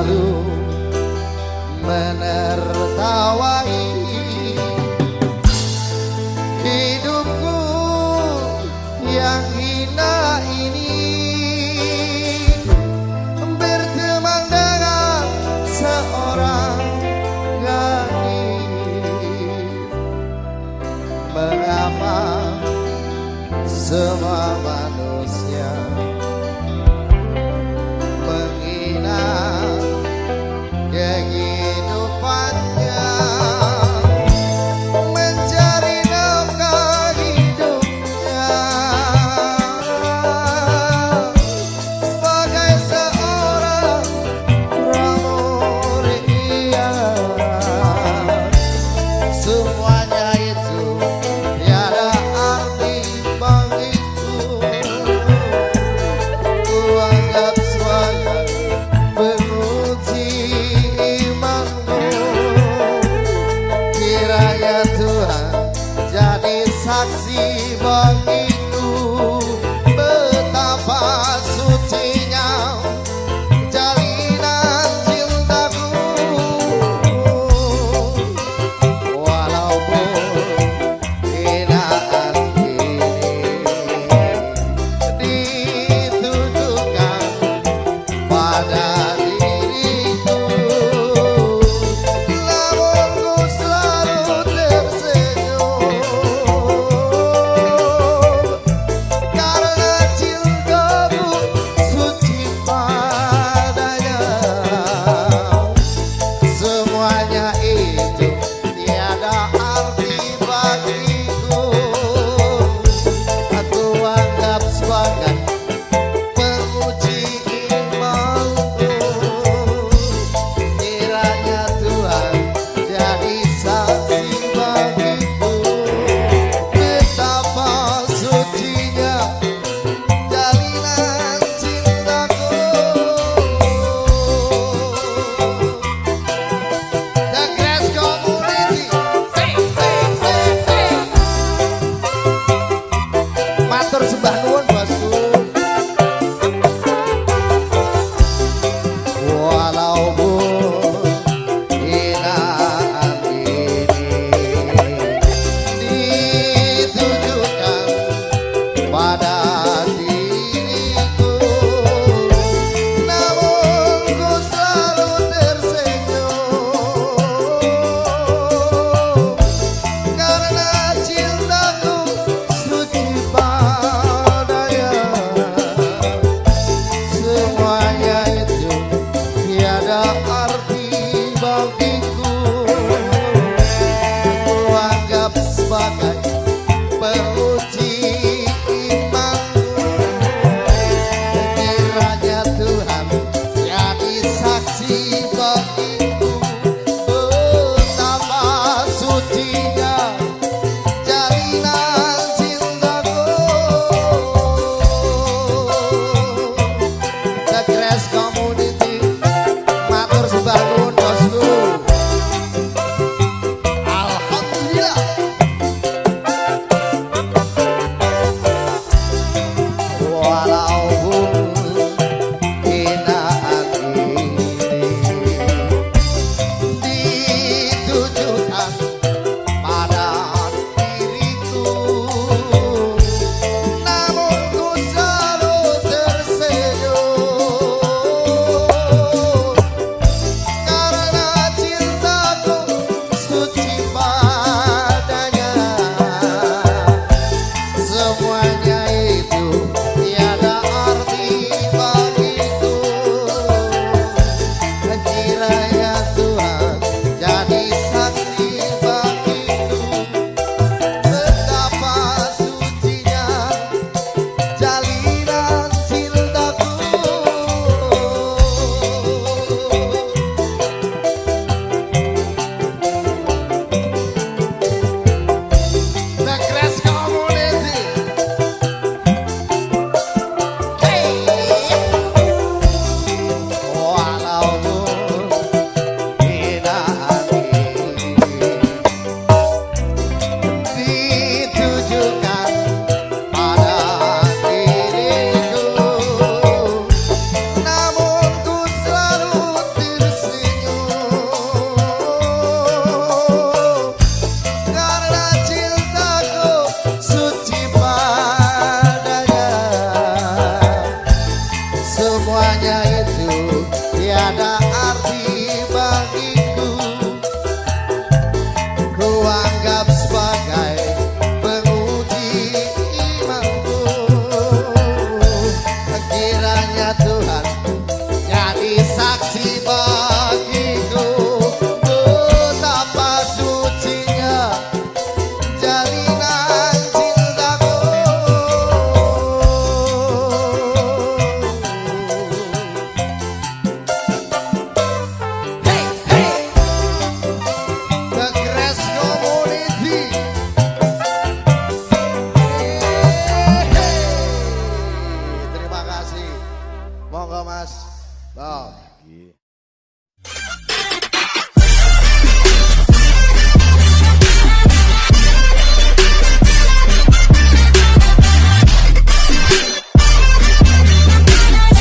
selalu menertawai hidupku yang hina ini. Berteman dengan seorang gadis mengapa semua manusia Matur sembah semuanya itu tiada